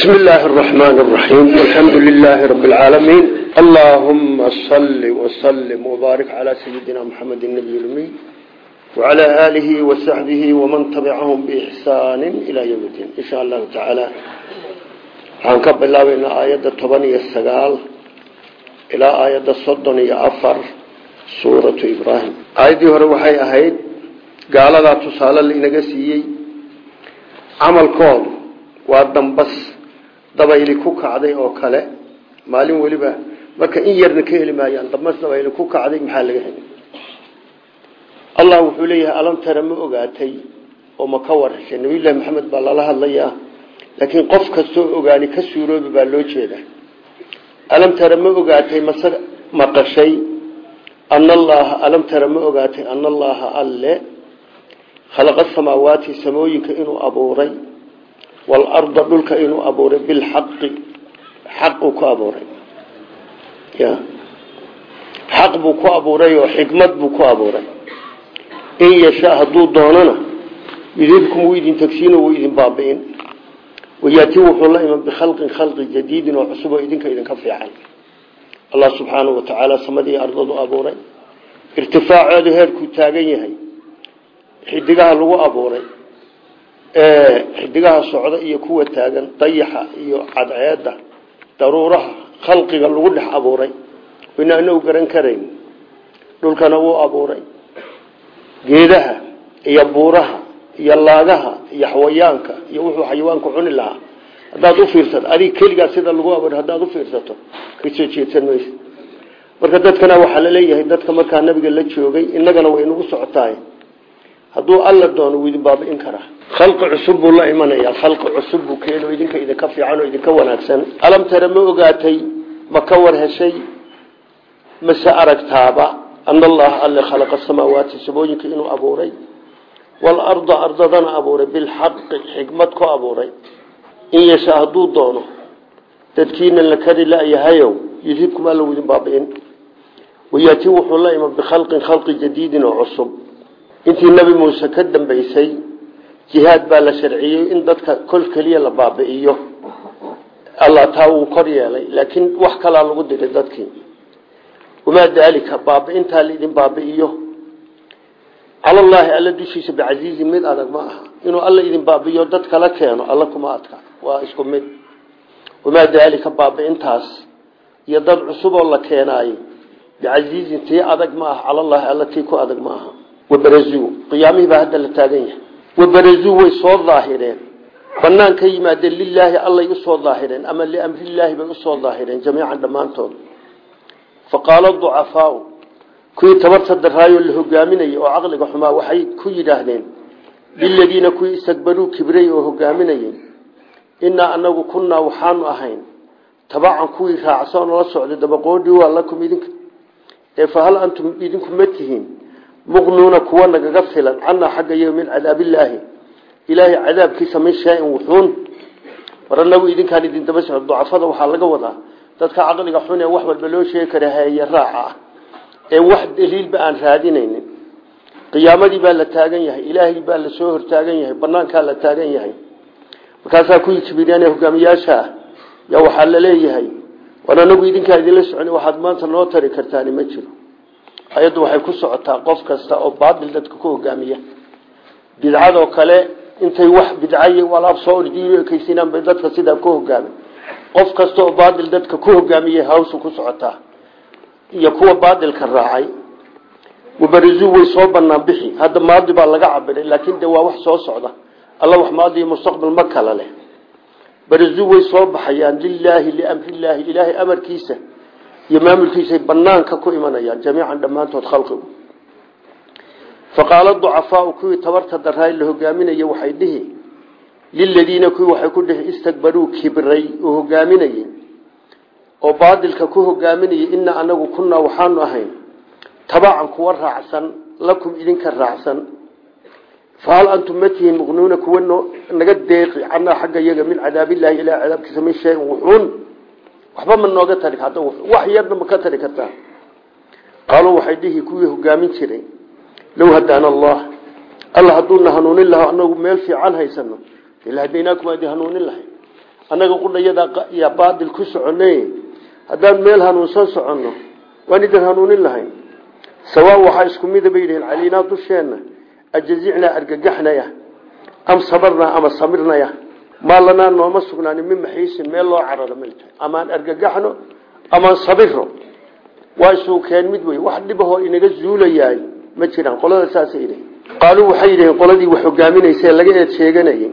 بسم الله الرحمن الرحيم الحمد لله رب العالمين اللهم صل وسلم وبارك على سيدنا محمد النبي الأمي وعلى آله وصحبه ومن تبعهم بإحسان إلى يوم الدين إن شاء الله تعالى هنكب الله بين آيات الطبانية السقال إلى آيات الصدنية أفر سورة إبراهيم آياتي هروحي أهيد قال لا تصال لإنقسيي عمل كون ودنبس dabayli ku kacday oo kale maalin weliba marka in yarna ka heli maayaan dambas dabayli ku kacday maxaa laga heli allah wuxuu leeyahay alam tara ma ogaatay oo ma ka warhashay nabiyullaahi maxamed baa lala hadlayaa laakiin qof kastoo ogaani ka suuroobi baa loo jeeda alam tara ma ogaatay mase maqashay ana allaha alam tara ma ogaatay ana allaha alle. Khalaqa samaawaati samooyinka inuu abuuray walarda dhulka inuu abuuray bilxaqi xaq uu ku abuuray. Ya. Xaq buu ku abuuray oo xikmad buu ku abuuray. In yashaa hadduu doonana yudibkum wuu idin tagsiino wuu idin baabi'in. Wayaati wuxuu la iman bikhalqin khalqi jadiidin oo cusub oo idinka idinka fiican. Allah subxaanahu wa samadii ardadu abuuray. Irtifaaceedu heerkuu taagan yahay. Xidigaha lagu abuuray xidigaha socda iyo kuwa taagan dayaxa iyo cadceeda daruuraha khalqiga lagu dhex abuuray. Anagu garan karayn. Dhulkana wuu abuuray. Geedaha iyo buuraha iyo laagaha iyo xawayaanka iyo wuxuu xayawaanku cuni lahaa. Haddaad u fiirsato adig keligaa sida lagu abuuray haddaad u fiirsato ka soo jeedsan maysa marka dadkana waxaa la leeyahay dadka markaa nabiga la joogay innagana way nagu socotaay hadduu alla doono wuu idin baabi'in karaa. Khalqi cusub buu la imanayaa khalqi cusub buu keeno idinka idinka fiican oo idinka wanaagsan. Alam tara ma ogaatay ma ka war heshay? Mase aragtaaba ana allaha alle khalaqa samaawaati samooyinka inuu abuuray. Waalarda ardadana abuuray. Bilxaqi xikmad ku abuuray. In yashaa hadduu doono dadkiina la kari layahayow yudhibkum alla idin baabi'in. Wayaati wuxuu la iman bikhalqin khalqi jadiidin oo cusub intii nabi muuse ka dambaysay jihaad baa la sharciyey in dadka kol keliya la baabi'iyo. Allah taa wuu kor yeelay laakiin wax kalaa lagu diray dadkii. Wamaa daalika baabi'intaa laidin baabi'iyo. Calallaahi alla dushiisa bicasiizin mid adag ma aha. Inuu alla idin baabi'iyo dad kala keeno alla kuma adka. Waa isku mid. Wamaa daalika baabi'intaas iyo dad cusuboo la keenaayo bicasiizin tii adag ma aha. Calallaahi alla tii ku adag ma aha wabarazuu qiyaamihii baa hadda la taagan yahay. Wabarazuu way soo daahireen. Banaan ka yimaadeen lilaahi allay u soo daahireen ama liamrilaahi bay u soo daahireen jamiican dhammaantood. Faqaala ducafaau kuwii tabarta daraayo la hogaaminayay oo caqliga xumaa waxay ku yidhaahdeen liladiina kuwii istakbaruu kibray oo hogaaminayay inaa anagu kunnaa waxaanu ahayn tabacan kuwii raacsan oo la socday dabaqoodhii waa lakum idinka ee fahal antum idinku ma tihiin muqnuuna kuwa nagaga filan canaa xagga iyaga min cadaabillaahi ilaahay cadaabkiisa min shaa-in wuxuun. War anagu idinkaan idin daba socdo ducafada waxaa laga wadaa dadka caqliga xun ee wax walba loo sheegi kara haye raaca ah. Ee wax daliilba aan raadinaynin. Qiyaamadii baa la taagan yahay ilaahay baa la soo hortaagan yahay banaankaa la taagan yahay. Markaasaa kuwii kibireen ee hogaamiyaasha ah yaa waxaa la leeyahay war anagu idinkaa idinla socon waxaad maanta noo tari kartaani ma jiro ayaddu waxay ku socotaa qof kasta oo baatil dadka ku hogaamiya. Bidcadoo kale intay wax bidcay alaab soo ordiyo ekeysinaan bay dadka sidaa ku hogaamin qof kasta oo baatil dadka ku hogaamiya hawshu ku socotaa. Iyo kuwa baatilka raacay. Wabarazuu way soo banaan bixi. Hadda maadi baa laga cabiray laakiin de waa wax soo socda. Alla wax maadi iyo mustaqbal ma kala leh. Barazuu way soo baxayaan lilaahi liamrilaahi ilaahay amarkiisa iyo maamulkiisay banaanka ku imanayaan jamiican dhammaantood khalqigu. Faqaala ducafaau kuwii tabarta daraay la hogaaminaya waxay dhihi liladiina kuwii waxay ku dhihi istakbaruu kibray oo hogaaminayey oo baadilka ku hogaaminayay inaa anagu kunnaa waxaanu ahayn tabacan kuwa raacsan lakum idinka raacsan. Fahal antum ma tihiin muqnuuna kuwa naga deeqi canaa xagga iyaga min cadaabillahi ilaa cadaabkiisa min shayin wuxuun waxba ma nooga tari hadda wax yarna ma ka tari kartaa qaaluu waxay dhihi kuwii hogaamin jiray low hadaana allah alla hadduuna hanuunin laha anagu meel fiican haysano. Ila hadaynaakum adi hanuunin lahay. Annaga qudhayada yaa baadil ku soconay haddaan meel hanuunsan soconno waan idin hanuunin lahayn sawaa waxaa isku mida bay yidhihiin caliinaa dusheenna ajazicnaa argagaxnaya am sabarnaa ama samirnaya maa nooma sugnaanin min maxiisin meel loo cararo malta amaan argagaxno amaan sabiro waa isuukeen mid wey wax dhibahoo inaga zuulayaay ma jiraan. Qolada saasay yidhihin qaaluu waxay yidhihiin qoladii wax hogaaminaysee laga eed sheeganayay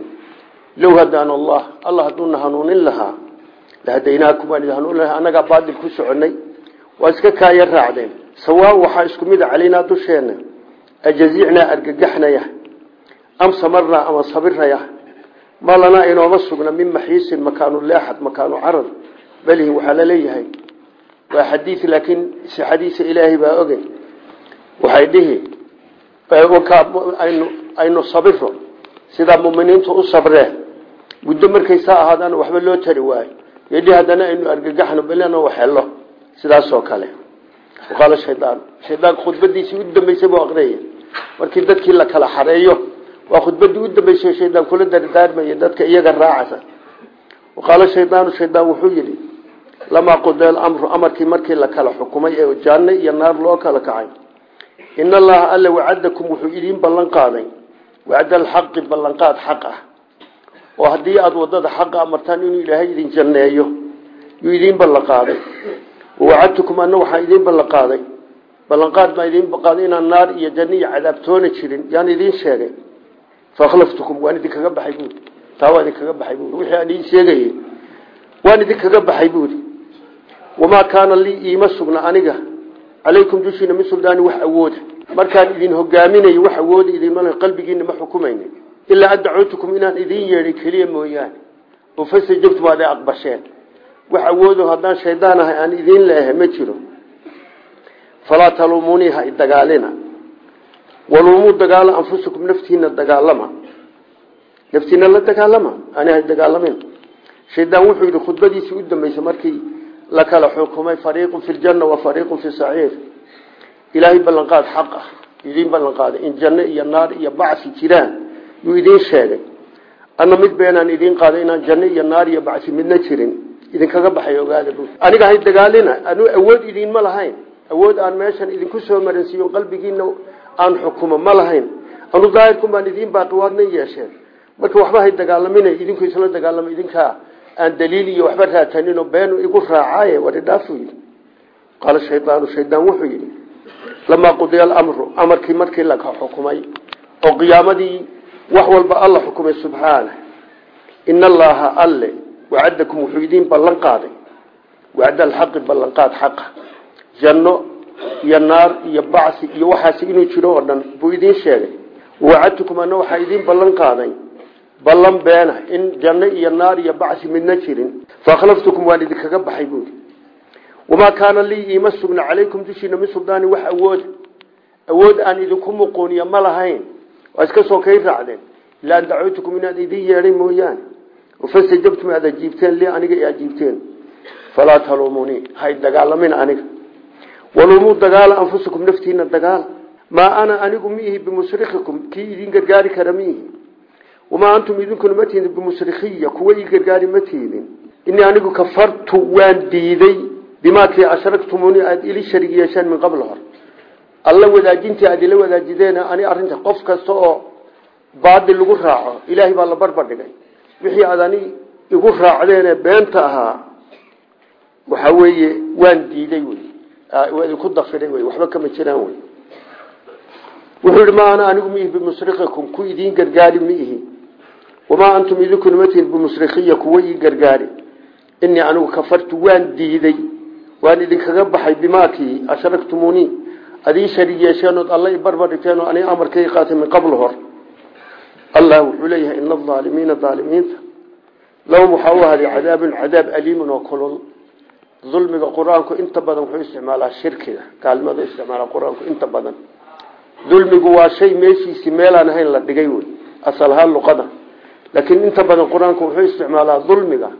hadaan allah allah hadduuna hanuunin lahaa lahadaynaakum waan idin hanuunin lahaa annagaa baadil ku soconay waa iska kaaya raacdeen. Sawaa waxaa isku mid a calaynaa dusheenna. Ajazicnaa argagaxnaya. Am samarnaa ama sabirnaya ma lanaa inooma sugna min maxiisin makaanu leexad makaanu carad balihi waxaa la leeyahay. Waa xadiid laakiin sixadiisa ilaahay baa oge waxay dhihi aynu sabiro sidaa muminiintu u sabreen. Muddo markay saa ahaadaan waxba loo tari waayo. Yidhi haddana aynu argagaxno belena waxhelo sidaasoo kale. Qaala shaydaan shaydaanka khudbadiisii u dambeysay buu aqriyay. Markii waa khudbadii u dambeysay shaydaan kula dardaarmaya dadka iyaga raacasa qaala shaydaanu shaydaan wuxuu yidhi lamaa qudeel amru amarkii markii la kala xukumay ee janno iyo naar loo kala kacay. In allaha alla wacadakum wuxuu idiin ballan qaaday. Wacda alxaqi ballanqaad xaq ah. Oo haddii aada waddada xaqa amartaan inuu ilaahay idin janneeyo yuu idiin ballanqaaday wawacadtukum ana waxaa idiin ballanqaaday ballanqaad baa idiin qaaday inaan naar iyo janno iyo cadaabtoona jirin yaan idiin faakhlaftukum waan idinkaga baxay buuri taa waa idinkaga baxay buuri wixii aan idiin sheegayey waan idinkaga baxay buuri wamaa kaana lii iima sugna aniga calaykum dushiina min suldaani wax awooda markaan idin hogaaminayo wax awooda idinmal qalbigiina ma xukumayna ilaa an dacuutukum inaan idin yeedhay keliya mooyaane oo fastajabtum aad aqbasheen wax awoodo haddaan shaydaan ahay aan idiin leehay ma jiro falaa taluumunii waluumuu dagaalo anfusakum naftiina dagaalama. Naftiina la dagaalama ani ha dagaalamin shaydaan wuxuu yidhi khudbadiisii u dambeysay markii la kala xukumay fariiqun fi ljanna wa fariiqun fi saciir. Ilaahay ballanqaad xaq ah idiin ballanqaaday in janno iyo naar iyo bacsi jiraan yuu idiin sheegay. Anna mid beenaan idiin qaaday inaan janno iyo naar iyo bacsi midna jirin idinkaga baxay ogaada bu aniga hay dagaalina anu awood idiinma lahayn. Awood aan meeshan idinku soo maransiiyo qalbigiina aan xukumo ma lahayn. Anu daahirkun baan idiin baaqi waadna yeesheen. Marka waxba hay dagaalamin idinku isla dagaalamo idinkaa aan daliil iyo waxba raataninoo beenu igu raacaaye waridhaafu yidhi. Qaala shaydaanu shaydaan wuxuu yidhi lamaa qudiya alamru amarkii markii la xukumay oo qiyaamadii wax walba alla xukumay subxaana ina allaha alle wacadakum wuxuu idiin ballan qaaday. Wacda alxaqi ballanqaad xaqa. Janno iyo naar iyo bacsi iyo waxaasi inuu jiro oo dhan buu idiin sheegay. Wacadtukum ana waxaa idiin ballan qaaday ballan beena in janno iyo naar iyo bacsi midna jirin. Faakhlaftukum waan idinkaga baxay buuri wamaa kaana lii iima sugna calaykum dushiina min suldaani wax awooda awood aan idinku muquuniya ma lahayn. Waa iska soo kay raacdeen. Ilaa an dacuutukum inaan idin yeedhay mooyaane. Fastajabtum aad ajiibteen li aniga ajiibteen. Falaa taluumunii hay dagaalamin aniga waluumuu dagaala anfusakum naftiina dagaal maa ana anigu miihi bimusrikikum kii idin gargaari kara miihi wamaa antum idinkuna ma tiidin bimusrikiya kuwa ii gargaari ma tiidin inii anigu kafartu waan diiday bimaakii ashragtumuni aada ili sharig yeesheen min qabl hor alla wadaajintii aad ila wadaajideen ani arinta qof kasta oo baadil lagu raaco ilaahay baa la barbardhigay wixii aad ani igu raacdeene beenta ahaa waxa weeye waan diiday wey waa idinku dafiray wey waxba kama jiraan wey wuxuu yihi ma ana anigu miihi bimusrikikum ku idiin gargaari miihi. Wamaa antum idinkuna ma tihin bimusrikiya kuwa ii gargaari. Inii anigu kafartu waan diiday waan idinkaga baxay bimaakii ashragtumuni adii sharig yeesheenood alla i oo ani amarkay qaatay min qabl hor. Allah wuxuu leeyahay ina aalimiina aalimiinta lahum waxaa u ahaday cadaabun cadaab aliimun oo kulul dulmiga qur'aanku inta badan wuxuu isticmaalaa shirkiga. Gaalmadu isticmaala qur'aanku inta badan. Dulmigu waa shay meeshiisii meelaan ahayn la dhigay wey asalahaan luqada. Laakiin inta badan qur'aanku wuxuu isticmaalaa dulmiga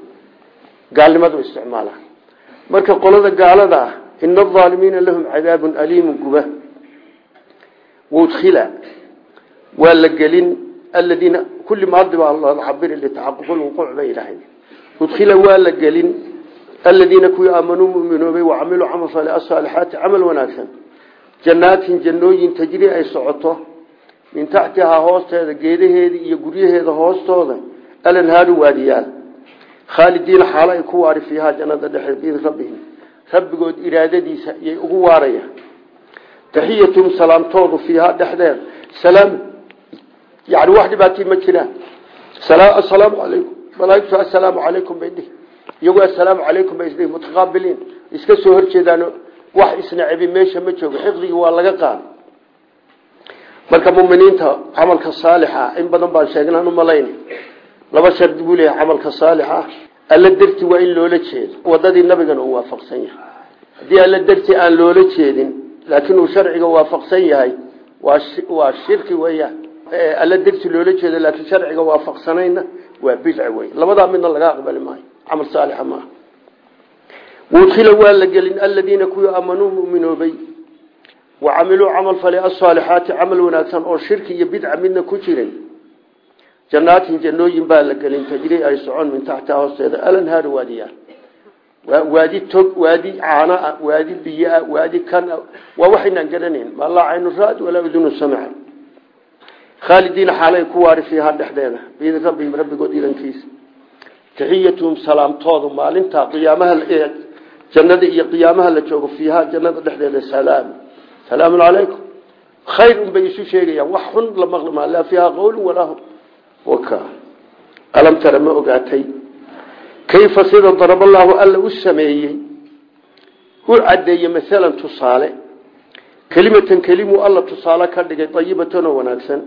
gaalnimadu isticmaala marka qolada gaalada ah ina aalimiina lahum cadaabun aliimun guba. Wudkhila. Waa la gelin. Aladiina kulli maadi baa looga cabiri litacaquq lwuquuc bay aladiina kuwii aamanuu muminoobay wacamiluu camal fale asaalixaati camal wanaagsan jannaatin jannooyin tajri ay socoto min taxtihaa hoosteeda geedaheedii iyo guryaheeda hoostooda alanhaaru waadiyaal khaalidiina xaalo ay ku waari fiihaa jannada dhexeed biidn rabbihim rabbigood iraadadiisa iyay ugu waarayaan taxiyatum salaamtoodu fiihaa dhexdeeda salaam yani wax dhibaatay ma jiraan asalaamu calaykum malaaigtu assalaamu calaykum bay dhihi iyagoo assalaamu calaykum bay isdhihi mutaqaabiliin iska soo horjeedaan wax isnacebi meesha ma joogo xiqdigii waa laga qaada marka muminiinta camalka saalixa in badan baan sheegnaan umalayn laba shardi buu leeyahay camalka saalixa alla darti waa in loola jeedo. Wadadii nabigana uu waafaqsan yahay. Haddii alla darti aan loola jeedin laakiin uu sharciga waafaqsan yahay waa shirki weeyaan. Alla darti loola jeedo laakiin sharciga waafaqsanayna waa bidc wey labadaa midna laga aqbali maayo camal saalixa maaha waudkhila waa la gelin aladiina kuwii aamanuu muminoobay wacamiluu camal fale asaalixaati camal wanaagsan oo shirki iyo bidca midna ku jirin jannaatin jannooyin baa la gelin tajri ay socon min taxtiha hoosteeda alanhaaru waadiyaa waadi tog waadi caanaa waadi biyaa waadi kan waa waxaynaan garanayn maa laa caynu raad walaa udunu samica khaalidiina xaalay ku waari fiihaa dhexdeeda biidin rabbihim rabbigood idankiisa taxiyatuhum salaamtoodu maalinta qiyaamaha jannada iyo qiyaamaha la joogo fiihaa jannada dhexdeeda salaam salaamun calaykum khayr un bay isu sheegayaan wax xun la maqli maa laa fiihaa qawlun walaa waka alam tara ma ogaatay kayfa sida daraballaahu alla u sameeyey u caddeeyey maalan tusaale kelimatan kelimuu alla tusaale ka dhigay dayibatan oo wanaagsan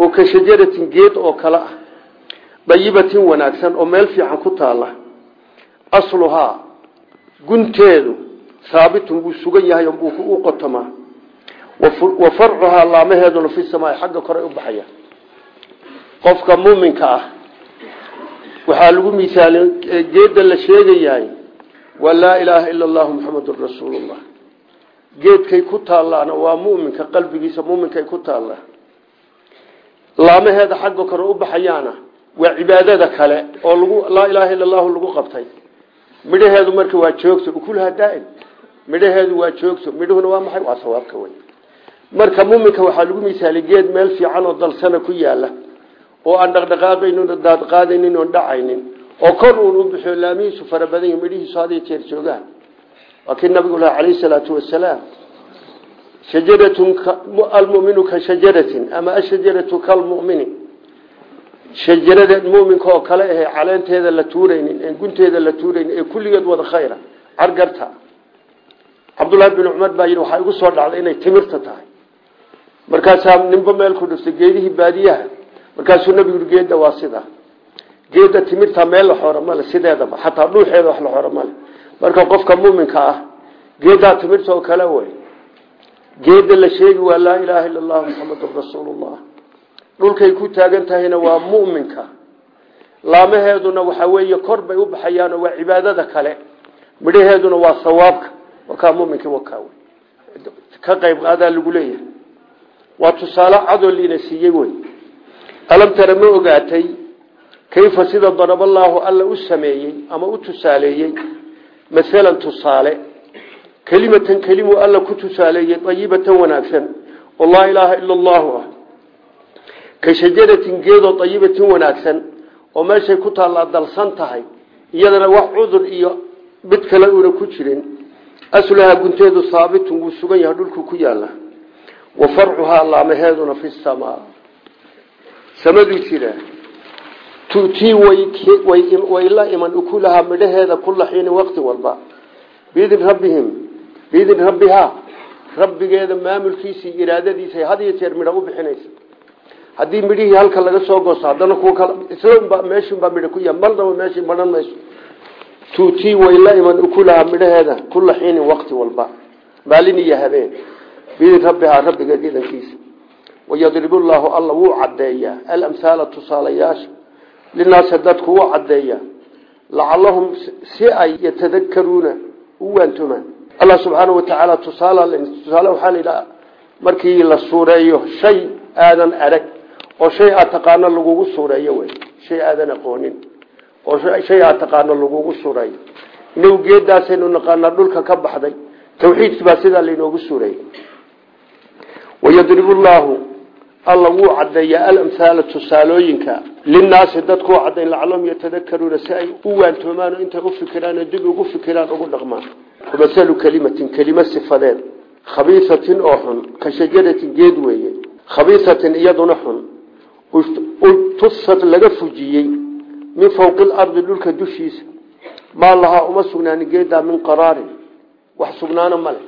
oo ka shajaratin geed oo dayibatin wanaagsan oo meel fiican ku taalla. Asluhaa gunteedu haabitun wuu sugan yahay u qotomaa wa farcuhaa laamaheeduna fi samaai xagga kore u baxaya qofka muuminka ah waxaa lagu misaali geedda la sheegayahay waa laa ilaaha ila allahu muxamadun rasuulullah. Geedkay ku taallaana waa muminka qalbigiisa muminkay ku taallaa laamaheeda xagga kore u baxayaana waa cibaadada kale oo lagu laa ilaaha illa allahu lagu qabtay. Midhaheedu marka waa joogto ukulaha daaim midhaheedu waa joogto midhuhuna waa maxay? Waa sawaabka wey marka muminka waxaa lagu misaalay geed meel fiican oo dalsana ku yaalla oo aan dhaqdhaqaaqaynin oo daadqaadaynin oon dhacaynin oo kor uun u bixiyo laamihiisu fara badan yahi midhihiisu had iyo jeer joogaan. Waa kii nabigu laha calayhi salaatu wasalaam shajaratun almuminu ka shajarada muminka oo kale ahe caleenteeda la tuuraynin en gunteeda la tuuraynin ee kulligeed wada khayra cargarta. Cabdullaahi bin cumar baa yidhi waxaa igu soo dhacday inay timirta tahay. Markaasaa ninba meel ku dhiftay geedihii baadiyaha. Markaasuu nabigu yii geedda waa sida. Geedda timirta meel la xoora male sideedaba xataa dhuuxeeda wax la xoora male marka qofka muminka ah geeddaa timirta oo kale wey. Geedda la sheegi waa laa ilaaha illa allahu muxamadun rasuulullah dhulkay ku taagan tahayna waa muminka laamaheeduna waxaa weeye kor u baxayaanoo waa cibaadada kale. Midhaheeduna waa sawaabka. Wakaa muminki wakaa wey ka qayb qaadaa lagu leeyahay. Waa tusaale cadoo liina siiyey wey alam tara ma ogaatay kayfa sida daraballaahu alla u sameeyey ama u tusaaleeyey. Maalan tusaale. Kelimatan kelimuu alla ku tusaaleeyey ayibatan wanaagsan. Oo laa ilaaha ila ka shajaratin geedoo ayibatin wanaagsan oo meeshay ku taallaa dalsan tahay iyadana wax cudur iyo mid kale una ku jirin. Aslahaa gunteedu haabitun wuu sugan yahay dhulku ku yaalla wa farcuhaa laamaheeduna fi samaa. Samaduu jiraa tutii way la iman ukulahaa midhaheeda kula xiini waqti walba. Biidin rabbihim biidin rabbihaa. Rabbigeeda maamulkiisii iraadadiisa had iyo jeer midho u bixinaysa haddii midhihii halka laga soo goosto haddana kuwa kale isla meeshinbaa midho ku yaha marnaba meeshii maran mayso. Tuutii way la iman ukulahaa midhaheeda kula xiinin waqti walba. Maalin iyo habeen. Biidin rabbigeed idankiisa wayadribu llaahu alla wuu caddeeyaa alamhaala tusaalayaasha. Linaasi dadku wuu caddeeyaa lacalahum si ay yatadakaruuna u waantumaan allah subxaana watacaala tusaale tusaale waxaa la markii la suureeyo shay aadan arag oo shay aad taqaano lagugu suureeyo wey. Shay aadan aqoonin. Oo shay aad taqaano lagugu suray inagu geedaasaynu naqaanaa dhulka ka baxday tawxiidkii baa sidaa laynoogu suray wayadribu llaahu alla wuu cadeeyaa alamhaala tusaalooyinka linaasi dadkuu cadayn lacalahum yatadakaruuna si ay u waantoomaan intay u fikiraan dib ugu fikiraan ugu dhaqmaan. Masalu kelimatin kelimo sifadeed khabiisatin oo xun ka shajaratin geed weeye khabiisatin iyaduna xun tusad laga fujiyey min fowqi lardi dhulka dushiisa. Maa lahaa uma sugnaanin geedaa min qaraarin wax sugnaana male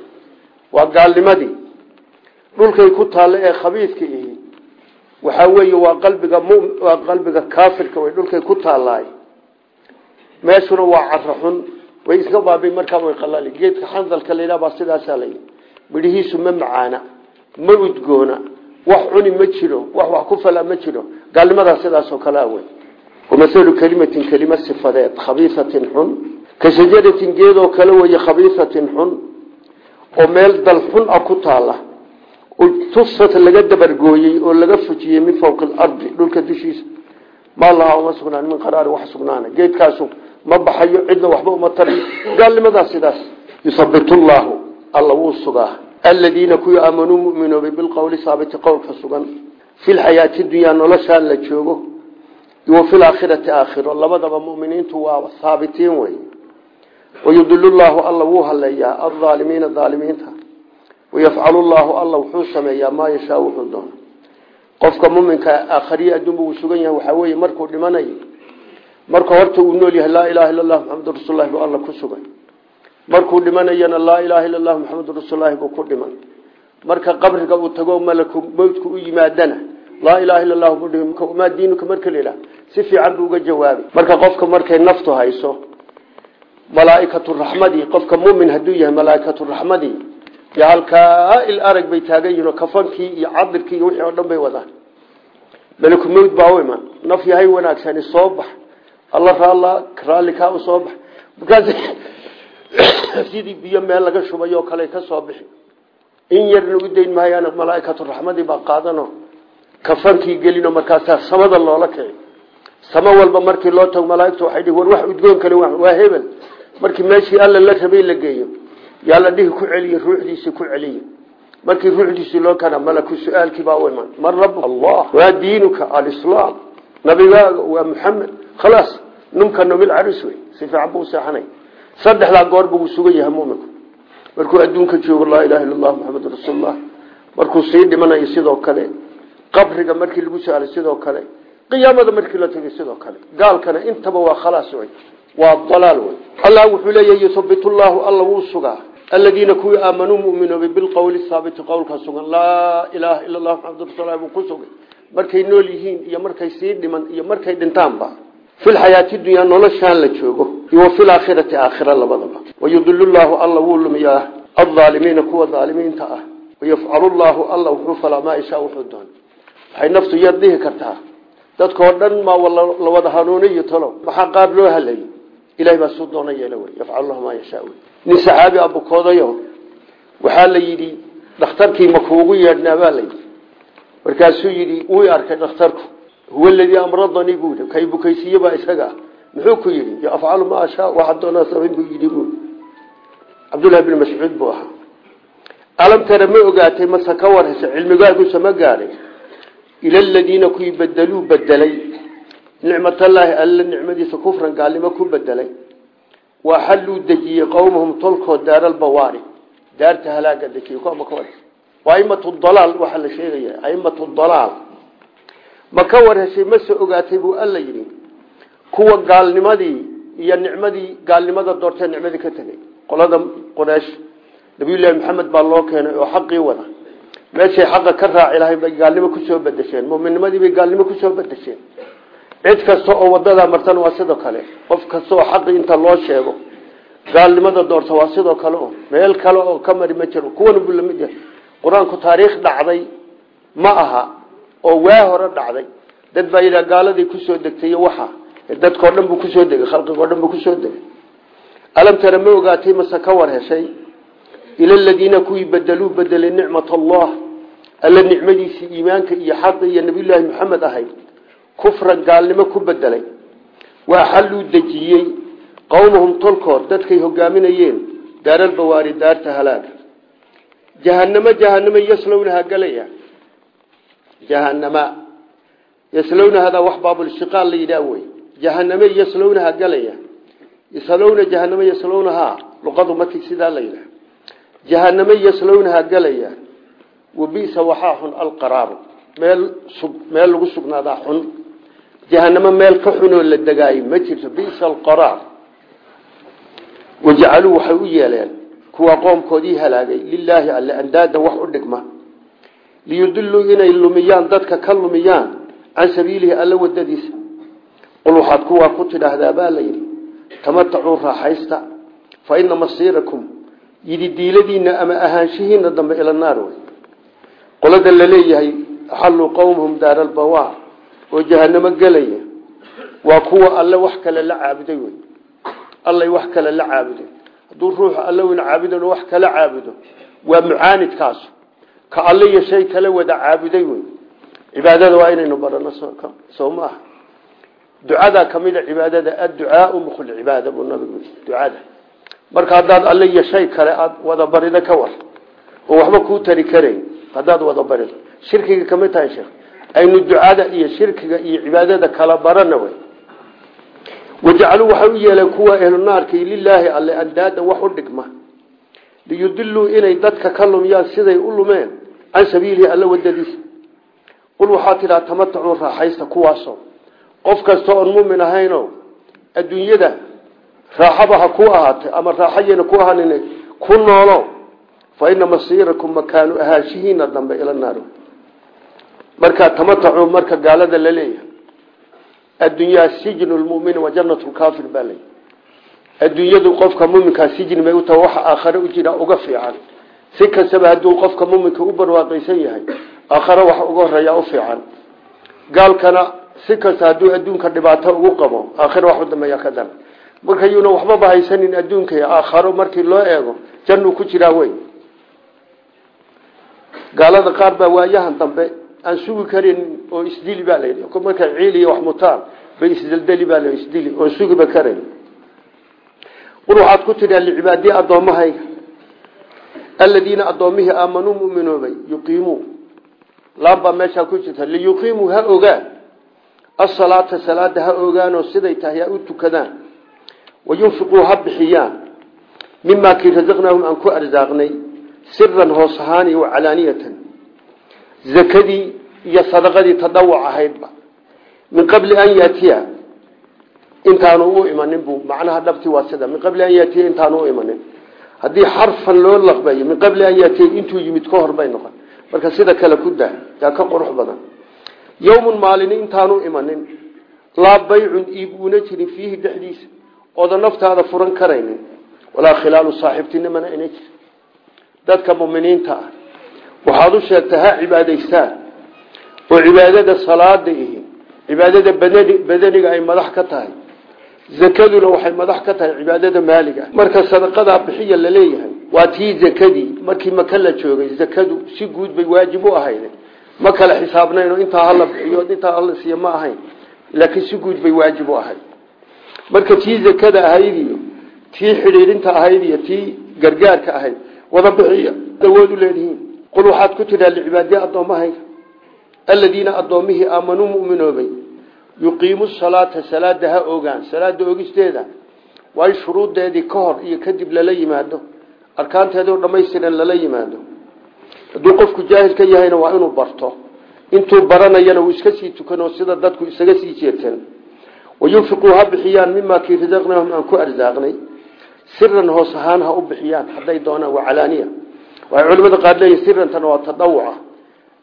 waa gaalnimadii. Dhulkay ku taalle ee khabiidka ihi. Waxaa weeye waa qalbiga waa qalbiga kaafirka way dhulkay ku taallaay meeshuna waa cara xun. Way iska baabay markaa way qalali ma macaana ma udgoona wax cuni ma jiro wax wax ku fala ma jiro. Gaalnimadaa sidaasoo kalea wey wamahalu kelimatin kelima sifadeed khabiisatin xun. Ka shajaratin geedoo kale weye khabiisatin xun. Oo meel dal xun ah ku taala. Tusat laga dabargooyey oo laga fujiyey min fowqi lardi dhulka dushiisa. Maa lahaa uma sugnaan min qaraari wax sugnaana. Geedkaasu ma baxayo cidna waxba uma tariyo gaalnimadaa sidaas. Yusabitu llaahu alla aladiina kuwii aamanuu muminoobay bilqowli saabiti qowlka sugan. Fi lxayaati dunyaa noloshaan la joogo. Wa fi laakhirati aakhiro. Labadaba muminiintu waa haabitiin wey wayudilu llaahu alla wuu haleeyaa. Alaalimiina aalimiinta wayafcalu llaahu alla wuxuu sameeyaa maa yashaa wuxuu doono qofka muminka aakhariye adduunba uu sugan yahay waxaa weeye markuu dhimanayo marka horta uu nool yahay laa ilaha illa allah maxamadu rasullahi buu alla markuu dhimanayana laa ilaha illa allah maxamadu ku dhiman. Marka qabriga uu tago malaku mowdku u yimaadana laa ilaha illa allah buu maa diinuka marka la si fiican buu uga jawaabay. Marka qofka markay naftu hayso malaaikatu raxmadii qofka mumin hadduu yahay malaaikatu raxmadii yo halkaa il arag bay taagan yihiin kafankii iyo cadirkii iyo wixii oo dhan bay wadaan. Meliku mawd baa u iman. Naf yahay wanaagsani soo bax. Alla raalla raalli kaa bax. Markaas sidii biyo meel laga shubay kale ka soo bixi. In yarna u dayn maayaan malaaikatu raxmadii baa qaadano kafankii gelino markaasaa samada loola kici samo walba markii loo tago malaaigtu dhihi war wax udgoon kale waa hebel. Markii meeshii alla la rabay la geeyo yaa la dhihi ku celiye ruuxdiisii ku celiye markii ruuxdiisii loo kana malaku su'aalkii baa u iman. Man rabu allah waa diinuka alislaam nabigaaga waa muxamed khalaas numka nomil caris wey si fiican saddexdaa goor buu sugan yahay muminku markuu adduunka joogo laa ilaha illa allah maxamedun rasuulullah. Markuu sii dhimanayo sidoo kale qabriga markii lagu su'aalay sidoo kale qiyaamada markii la tegay sidoo kale. Gaalkana intaba waa khalaas wey waa dalaal wey allah wuxuu leeyahy yuhabitu llaahu alla wuu sugaa. Aladiina kuwii aamanuu muminoobay bilqowli saabiti qowlka sugan laa ilaaha illa allah buu ku sugay. Markay nool yihiin iyo markay sii dhiman iyo markay dhintaanba fi lxayaati dunyaa noloshaan la joogo iyo fi laakhirati aakhira labadaba. Wayudilu llaahu alla wuu lumiyaa. Alaalimiina kuwa aalimiinta ah. Wayafcalu llaahu alla wuxuu falaa maa ishaa wuxuu doon. Waxay naftu yar dhihi kartaa. Dadkao dhan maa la wada hanuuniyo talo maxaa qaar loo halayy ilahay baa suu doona yeela wey. Yafcalu lahu maa yashaa. Nin saxaabi abukoodayo waxaa la yidhi dhakhtarkii ma kuugu yeedhnaa? baa layidhi markaasuu yidhi wuu arkay dhakhtarku. Huwa aladii amradanii? buu yidhi. Kay bukaysiiye baa muxuu ku yidhi afcalu maa ashaa waxaa doonaa samayn buu yidhi. Bu cabdullahi bin mascuud buu ahaa. Alam tara ma ogaatay mase ka warhaysa cilmigaagusa ma gaadhay ila aladiina kuwii bedeluu bedelay nicmatallaahi alla nicmadiisa kufran gaalnimo ku bedelay waa xalluu dejiyey qowmahum tolkood daaralbawaari daarta halaaga dejiyey ma waa aimatu dalaal waxaa la sheegaya aimatu dalaal. Ma ka warheshay mase ogaatay buu alla yidhi kuwa gaalnimadii iyo nicmadii gaalnimada doortee nicmadii ka tegay qolada quraysh nabiyullaahi maxamed baa loo keenay oo xaqii wada. Meeshay xaqa ka raaci lahayn bay gaalnimo ku soo bedesheen muminnimadii bay gaalnimo ku soo bedesheen cid kasta oo wadadaa martana waa sidoo kale. Qof kasta oo xaqi inta loo sheego gaalnimada doorta waa sidoo kale o meel kale oo ka mari ma jiro. Kuwan buu la mid yahay. Qur'aanku taariikh dhacday ma aha oo waa hore dhacday. Dad baa yidhaha gaaladii ku soo degtay waxa dadkao dhan buu ku soo degay khalqigoo dhan buu ku soo degay. Alam tara ma ogaatay mase ka war heshay? Ila aladiina kuwii bedeluu bedelay nicmat allah. Alla nicmadiisii iimaanka iyo xaqi iyo nabiyullaahi maxamed ahayd kufran gaalnimo ku bedelay waa xalluu dejiyey. Qowmahum tolkood dadkay hogaaminayeen daaralbawaari daarta halaaga jahanamo jahanamo yaslownaha galaya. Jahanama yaslownahadaa wax baabulshiqaal la yidhaah wey jahaname yaslownaha galaya. Yaslowna jahanamo yaslownahaa luqadu markii sidaa la jahaname yaslownaha galaya. Wabisa waxaa xun alqaraaru. Meel meel lagu sugnaadaa xun. Jahanamo meel ka xunoo la degaayo ma jirto. Bisa alqaraar wajacaluu waxay u yeeleen kuwa qoomkoodii halaagay. Lilaahi alle andaadan wax u dhigma. Liyudiluu inay lumiyaan dadka ka lumiyaan. Can sabiilihi alla wadadiisa qul waxaad kuwaa ku tidhaahdaa baa la yidhi tamatacuu raaxaysta fa ina masiirakum yidi diiladiina ama ahaanshihiina dambe ila naar wey qolada la leeyahay axalluu qowmahum daara albawaar oo jahanamo gelaya waa kuwa alle wax kale la caabuday wey allay wax kale la caabuday hadduu ruuxu alle weyna caabudan wax kala caabudo waa mucaanidkaas ka alle iyo shay kala wada caabuday wey cibaadada waa inaynu barano soo ma aha ducadaa kamida cibaadada adducaau mukhulcibaada buu nabigu ducada. Marka haddaad alle iyo shay kale aad wada barido ka war oo waxba kuu tari karayn haddaad wada barido shirkiga ka mid tahay sheekh aynu ducada iyo shirkiga iyo cibaadada kala barana wey wajacaluu waxay u yeeleen kuwa ehlunaarki lilaahi alle andaadan wax u dhigma. Liyudiluu inay dadka ka lumiyaan siday u lumeen can sabiilihi alla wadadiisa qul waxaa tidhaha tamatacuu raaxaysta kuwaasoo qof kasta oon mumin ahayno adduunyada raaxaba ha ku ahaatay ama raaxayena ku ahanin ku noolo fa ina masiirakum makaanu ahaanshihiina dambe ila naar markaa tamatacuu marka gaalada la leeyahay addunyaa sijnu lmumini wa janat lkaafir baa adduunyadu qofka muminkaa sijni bay utaha waxa aakhare u jira uga fiican. Si kastaba hadduu qofka muminka u barwaaqaysan yahay aakhare waxa uga horreeya u fiican. Gaalkana si kasta hadduu adduunka dhibaato ugu qabo aakhire wax u dambeeya ka daran marka yuuna waxbaba haysanin adduunka aakharo markii loo eego jannuu ku jiraa wey gaalada qaar baa waayahan dambe aan sugi karin oo isdili baa la yidhi. Markay ciil wax mutaan bay isdeldeli baa la isdili oon sugiba karayn qul waxaad ku tidhaa licibaadii addoommahayga aladiina addoommihii aamanuu muminoobay yuqiimuu laambaa meeshaa ku jirta liyuqiimuu ha ogaan asalaata salaada ha ogaanoo siday tahay ha u tukadaan. Wayunfiquu ha bixiyaan. Mimaa kii rasaqnaahum aan ku arsaaqnay siran hoos ahaan iyo wacalaaniyatan. Zakadii iyo sadaqadii tadawuc ahaydba. Min qabli an yaatiya intaanu u imanin buu macnaha dhabti waa sida min qabli an yaatiya intaanu u imanin. Haddii xarfan loo laqbayo min qabli an yaatiya intuu yimid ka hor bay noqon. Marka sida kale ku dah yaa ka qurux badan yowmun maalini intaanu imanin. Laa baycun iib uuna jirin fiihi dhexdiisa ooda naftaada furan karaynin. Walaa khilaalu saaxiibtinimana ina jir dadka muminiinta ah waxaad u sheegtaa ha cibaadaystaan. Oo cibaadada salaada ihi cibaadada badaniga ay madax ka tahay. Zakaduna waxay madax ka tahay cibaadada maaliga marka sadaqadaa bixiya la leeyahay waa tii zakadii. Markii maka la joogay zakadu si guud bay waajib u ahayd ma kala xisaabnaynoo intaa hala bixiyo intaa hala siiyo ma ahayn. Laakiin si guud bay waajib u ahayd. Marka tii zakada ahayd iyo tii xidhiidhinta ahayd iyo tii gargaarka ahayd wada bixiya awood u leedihiin. Qul waxaad ku tidhaa licibaadiya addoommahayga aladiina addoommihii aamanuu muminoobay yuqiimu salaata salaada ha ogaan salaada ogisteeda waa in shuruuddeedii ka hor iyo kadib lala yimaado arkaanteedoo dhammaystiran lala yimaado hadduu qofku jaahil ka yahayna waa inuu barto. Intuu baranayana uu iska sii tukanoo sida dadku isaga sii jeedsan wayunfiquu ha bixiyaan mimaa kii rasaqnaahum aan ku arsaaqnay siran hoos ahaan ha u bixiyaan hadday doonaan waa calaaniya. Waxay culimada qaar leeyihiin sirantana waa tadawuca.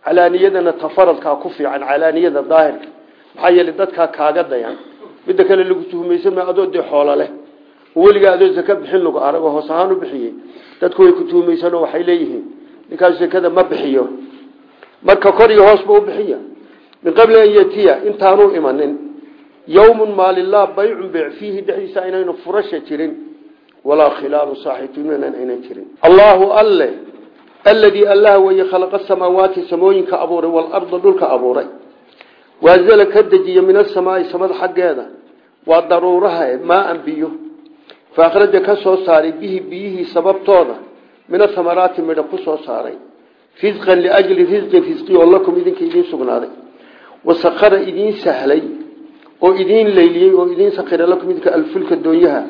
Calaaniyadana tafaradkaa ku fiican calaaniyada daahirka. Maxaa yeelay dadkaa kaaga dayan midda kale lagu tuhumaysan ma adoo dee xoolo leh. Weligaa adoo zaka bixin lagu arag oo hoos ahaan u bixiyey dadku way ku tuhumaysanoo waxay leeyihiin ninkaas zakada ma bixiyo. Marka kor iyo hoosba u bixiya. Min qabli an yatiya intaanuu imanin. Yowmun maalilaa baycun beyc fiihi dhexdiisa aynaynu furasha jirin. Walaa khilaalu saaxiibtininan aynan jirin. Allaahu alle aladii allah weye khalaqa samaawaati samooyinka abuuray waalarda dhulka abuuray. Waazala ka dejiya min asamaai samada xaggeeda. Waa daruuraha maaan biyo. Fa akhraja ka soo saaray bihi biyihii sababtooda min athamaraati midha ku soo saaray. Risqan liajli risqin risqi oo lakum idinka idiin sugnaaday. Wasakara idiin sahlay oo idiin leyliyey oo idiin sakira lakum idinka alfulka doonyaha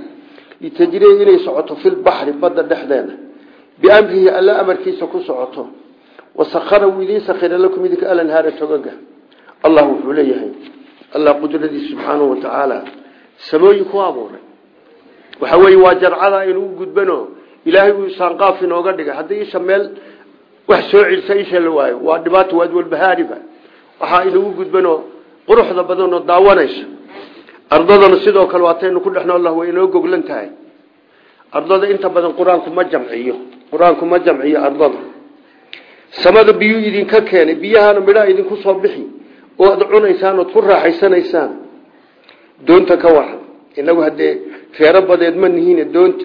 litajriya inay socoto filbaxri badda dhexdeeda. Biamrihi alla amarkiisa ku socoto. Wasakara wuu idiin sakira lakum idinka alanhaara togaga. Allah wuxuu leeyahay allah qudradiisa subxaanahu watacaala samooyin ku abuuray. Waxa weeye waa jarcada inuu gudbano ilaahay uu saanqaaf inooga dhigay. Haddii isha meel wax soo celisa isha la waayo waa dhibaato waad walbahaariba waxaa inagu gudbanoo quruxda badanoo daawanaysa. Ardadana sidoo kale waataynu ku dhex nool way inoo goglan tahay. Ardada inta badan qur'aanku ma jamciyo. Qur'aanku ma jamciyo ardada. Samada biyuu idinka keenay biyahana midhaa idinku soo bixi oo ad cunaysaan ood ku raaxaysanaysaan. Doonta ka waran inagu haddee reero badeed ma nihiin doonta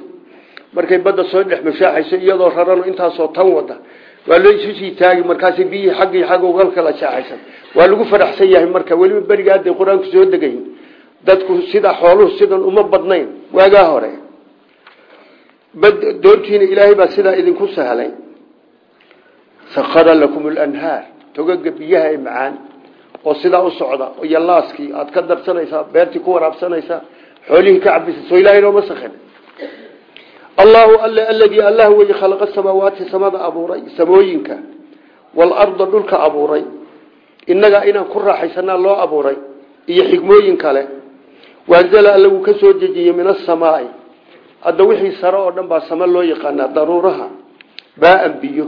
markay badda soo dhex mashaaxayso iyadoo rarano intaasoo tan wada. Waa loo isu sii taagi markaas biyihii xaggii xagga galkala shaaxaysan. Waa lagu faraxsan yahay marka weliba beriga hadday qur'aanku soo degay dadku sida xooluhu sidan uma badnayn. Waagaa hore doontiina ilaahay baa sidaa idinku sahlay. Sakara lakum lanhaar togaga biyaha ee macaan oo sidaa u socda iyo laaskii aad ka darsanaysaa beertii ku waraabsanaysaa xoolihii ka cabisa soo ilahay allahu alle aladii allah wey khalaqa samaawaati samada abuuray samooyinka waalarda dhulka abuuray innagaa inaan ku raaxaysanaa loo abuuray iyo xigmooyin kale. Waanzala alle wuu ka soo dejiyey min asamaai hadda wixii sare oo dhan baa sama loo yaqaanaa daruuraha baaan biyo.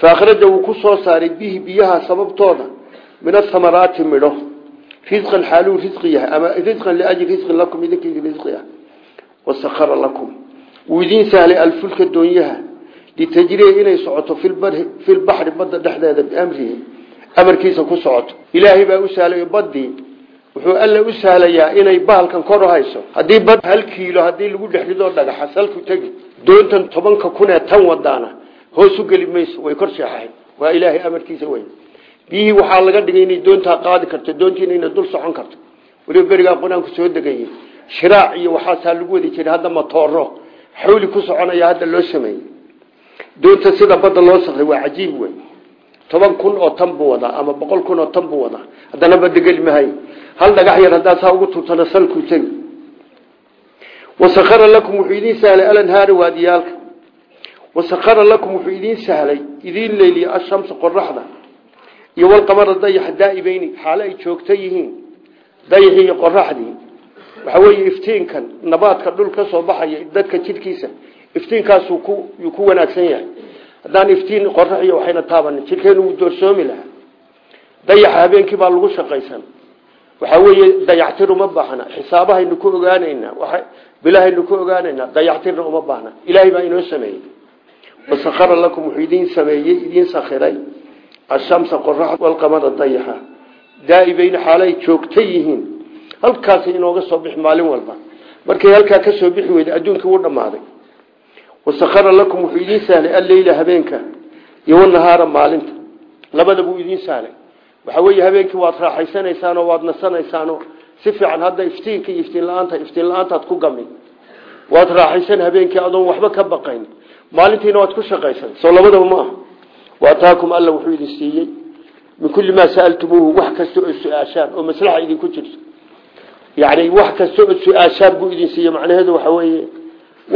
Fa akhraja wuu ku soo saaray bihi biyaha sababtooda min athamaraati midho. Risqan xaaluu risqi yahay ama risqan liajli risqin lakum lakum wuu idiin sahlay alfulka doonyaha litajriya inay socoto filbaxri badda dhexdeeda biamrihi amarkiisa ku socoto. Ilaahay baa u sahlay badii wuxuu alla u sahlayaa inay bahalkan kor u hayso. Haddii bad hal kiilo haddii lagu dhex ridoo dhagaxa salku tegi doontan tobanka kun ee tan wadaana hoos u geli mayso way kor seexahayn waa ilaahay amarkiisa wey biyihii waxaa laga dhigay inay doontaa qaadi karto doontiina inay dul socon karto. Weliba berigaa qur'aanku soo degay shiraac iyo waxaasaa lagu wadi jiray xawli ku soconaya hadda loo sameeyey. Doonta sida badda loo sakray waa cajiib wey toban kun oo tan buu wadaa ama boqol kun oo tan buu wadaa. Haddana badda geli hal dhagax yar haddaa saa ugu tuurtana salkuu tegi wasakara lakum wuxuu idiin sahlay alanhaara waadiyaalka. Wasakara lakum wuxuu idiin sahlay idiin leeliya ashamsa qoraxda iyo walqamara dayaxa daa'ibeyni xaalo ay joogto yihiin. Dayaxii iyo waxa weeye iftiinkan nabaadka dhul ka soo baxaya dadka jidhkiisa iftiinkaasuu ku ku wanaagsan yahay. Haddaan iftiin qorax iyo waxayna taabanin jidhkeenu wuu doorsoomi lahaa. Dayaxa habeenkii baa lagu shaqaysan. Waxaa weeye dayactir uma baahna xisaabahaynu ku ogaanaynaa bilahaynu ku ogaanaynaa dayactirna uma baahna. Ilaahay baa inoo sameeyey. Wasakara lakum wuxuu idiin sameeyey sakhiray ashamsa qorax walqamara dayaxa. Daa'ibeyni xaalay joogta yihiin halkaasay inooga soo bixi maalin walba. Markay halkaa ka soo bixi weyda adduunkii wuu dhammaaday. Wasakara lakum wuxuu idiin sahlay alleyla habeenka iyo wanahaara maalinta. Labada buu idiin sahlay waxa weeye habeenkii waad raaxaysanaysaanoo waad nasanaysaanoo si fiican hadda iftiinka iyo iftiin la'aanta iftiin la'aantaad ku gami waad raaxaysan habeenkii adoon waxba ka baqayn. Maalintiina waad ku shaqaysan soo labadaba ma waataakum alla wuxuu idin siiyey. Min kulli maa sa'altumuuhu wax kasta oo su'aashaan oo maslaxa idinku jirto yani wax kasta oo su'aashaan buu idin siiyey macnaheedu waxa weeye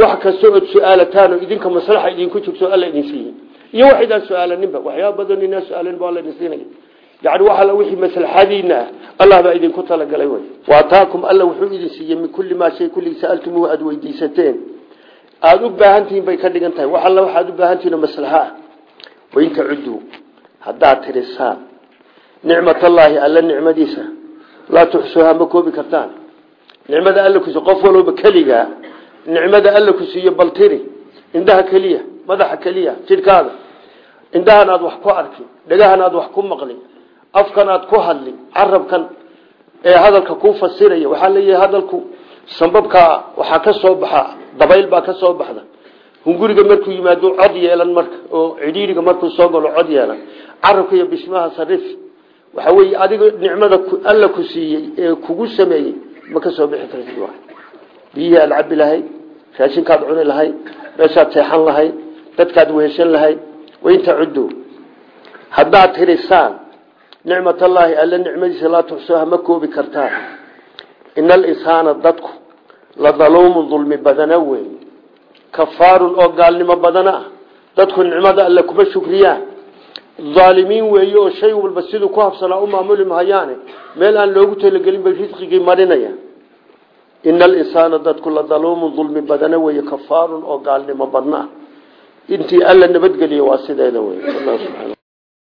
wax kasta ood su'aalataan oo idinka maslaxa idinku jirto alla idin siiyey iyo wax idaan su'aalaninba waxyaaba badan inaa su'aalanba alla idin siinaya yani wax alla wixii maslaxadiina ah allah baa idinku talagalay wey waataakum alla wuxuu idin siiyey min kulli maa shay kulligii sa'altumuuhu aada weydiisateen. Aada u baahan tihiin bay ka dhigan tahay. Wax alla waxaad u laa tuxsuuhaa ma koobi kartaan nicmada alla kusiiy qof walooba keligaa nicmada alla ku siiyo bal tiri indhaha keliya madaxa keliya jidhkaada indhahan aad wax ku arki dhagahan aad wax ku maqli afkan aad ku hadli carabkan ee hadalka kuu fasiraya waxaa leeyahay hadalku sambabkaa waxaa ka soo baxa dabayl baa ka soo baxda hunguriga markuu yimaado cod yeelan marka oo cidhiiriga markuu waxa weeye adiga nicmada alla ku siiyey ee kugu sameeyey ma ka soo bixi kartid waay. Biyihii aad cabi lahayd raashinkaad cuni lahayd meeshaad seexan lahayd dadkaad weheshan lahayd wain tacuduu haddaad tirisaan nicmatallaahi alla nicmadiisa laa tuxsuuha ma koobi kartaan ina alinsaana dadku la daluumun dulmi badana wey kafaarun oo gaalnimo badana. Dadku nicmada alle kuma shukriyaan aalimiin weeye oo shay walba siduu ku habsanaa u maamuli mahayaane meel aan loogu talagelin bay risqigii marinaya ina alinsaana dadku la daluumun dulmi badana weeye kafaarun oo gaalnimo badna intii alla nabadgeliya waa sideeda wey